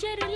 जर